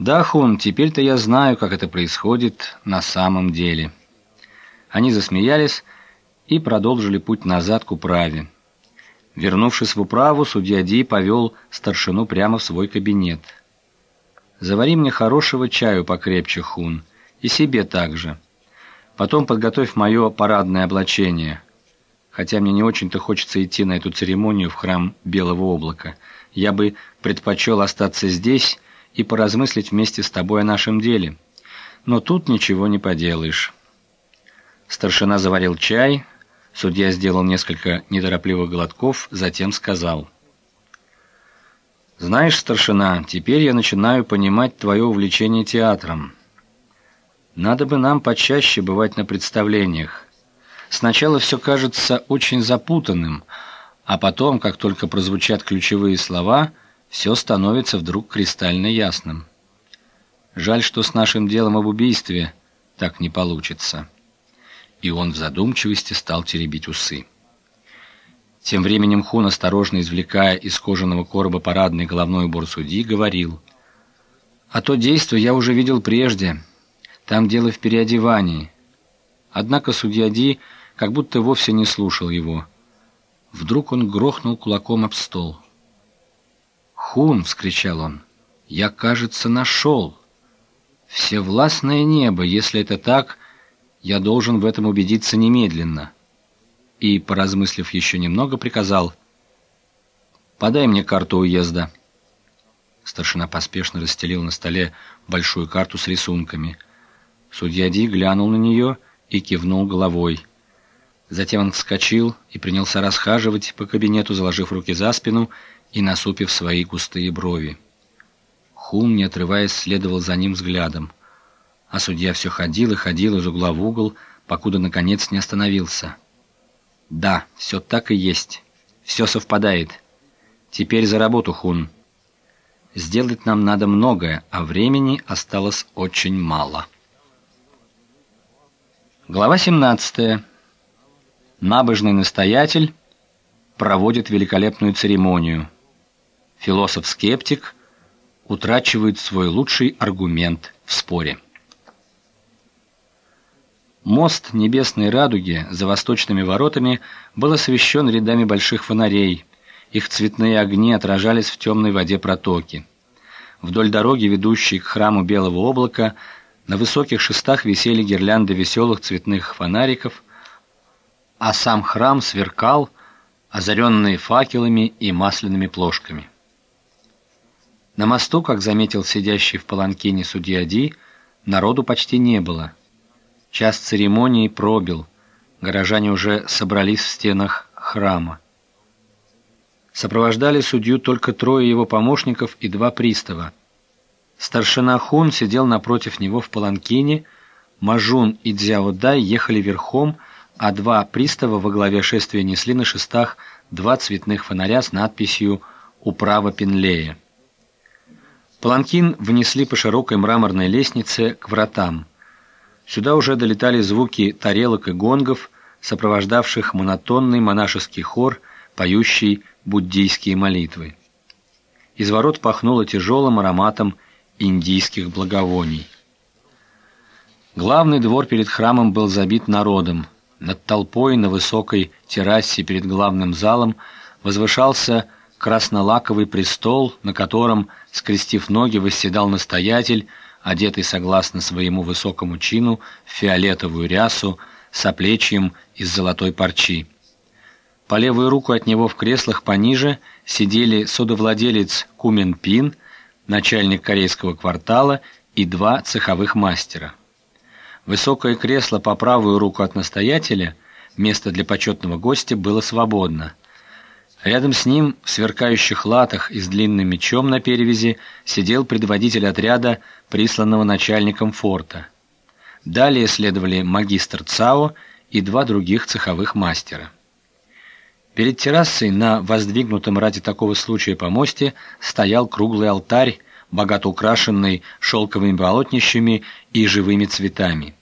Да, Хун, теперь-то я знаю, как это происходит на самом деле. Они засмеялись и продолжили путь назад к управе. Вернувшись в управу, судья Ди повел старшину прямо в свой кабинет. «Завари мне хорошего чаю покрепче, Хун, и себе также. Потом подготовь мое парадное облачение. Хотя мне не очень-то хочется идти на эту церемонию в храм Белого облака. Я бы предпочел остаться здесь и поразмыслить вместе с тобой о нашем деле. Но тут ничего не поделаешь». Старшина заварил чай, судья сделал несколько неторопливых глотков, затем сказал. «Знаешь, старшина, теперь я начинаю понимать твое увлечение театром. Надо бы нам почаще бывать на представлениях. Сначала все кажется очень запутанным, а потом, как только прозвучат ключевые слова, все становится вдруг кристально ясным. Жаль, что с нашим делом об убийстве так не получится» и он в задумчивости стал теребить усы. Тем временем Хун, осторожно извлекая из кожаного короба парадный головной убор судьи, говорил, «А то действие я уже видел прежде. Там дело в переодевании». Однако судья Ди как будто вовсе не слушал его. Вдруг он грохнул кулаком об стол. «Хун!» — вскричал он. «Я, кажется, нашел! Всевластное небо, если это так, я должен в этом убедиться немедленно. И, поразмыслив еще немного, приказал «Подай мне карту уезда». Старшина поспешно расстелил на столе большую карту с рисунками. Судья Ди глянул на нее и кивнул головой. Затем он вскочил и принялся расхаживать по кабинету, заложив руки за спину и насупив свои густые брови. Хум, не отрываясь, следовал за ним взглядом. А судья все ходил и ходил из угла в угол, покуда наконец не остановился. Да, все так и есть. Все совпадает. Теперь за работу, Хун. Сделать нам надо многое, а времени осталось очень мало. Глава 17. Набожный настоятель проводит великолепную церемонию. Философ-скептик утрачивает свой лучший аргумент в споре. Мост Небесной Радуги за восточными воротами был освещен рядами больших фонарей. Их цветные огни отражались в темной воде протоки. Вдоль дороги, ведущей к храму Белого облака, на высоких шестах висели гирлянды веселых цветных фонариков, а сам храм сверкал, озаренный факелами и масляными плошками. На мосту, как заметил сидящий в паланкине судья Ди, народу почти не было – Час церемонии пробил. Горожане уже собрались в стенах храма. Сопровождали судью только трое его помощников и два пристава. Старшина Хун сидел напротив него в паланкине, Мажун и Дзяодай ехали верхом, а два пристава во главе шествия несли на шестах два цветных фонаря с надписью «Управа Пенлея». Паланкин внесли по широкой мраморной лестнице к вратам. Сюда уже долетали звуки тарелок и гонгов, сопровождавших монотонный монашеский хор, поющий буддийские молитвы. Из ворот пахнуло тяжелым ароматом индийских благовоний. Главный двор перед храмом был забит народом. Над толпой на высокой террасе перед главным залом возвышался краснолаковый престол, на котором, скрестив ноги, восседал настоятель, одетый согласно своему высокому чину в фиолетовую рясу с оплечьем из золотой парчи. По левую руку от него в креслах пониже сидели судовладелец Кумен Пин, начальник корейского квартала и два цеховых мастера. Высокое кресло по правую руку от настоятеля, место для почетного гостя было свободно. Рядом с ним, в сверкающих латах и с длинным мечом на перевязи, сидел предводитель отряда, присланного начальником форта. Далее следовали магистр Цао и два других цеховых мастера. Перед террасой на воздвигнутом ради такого случая помосте стоял круглый алтарь, богато украшенный шелковыми полотнищами и живыми цветами.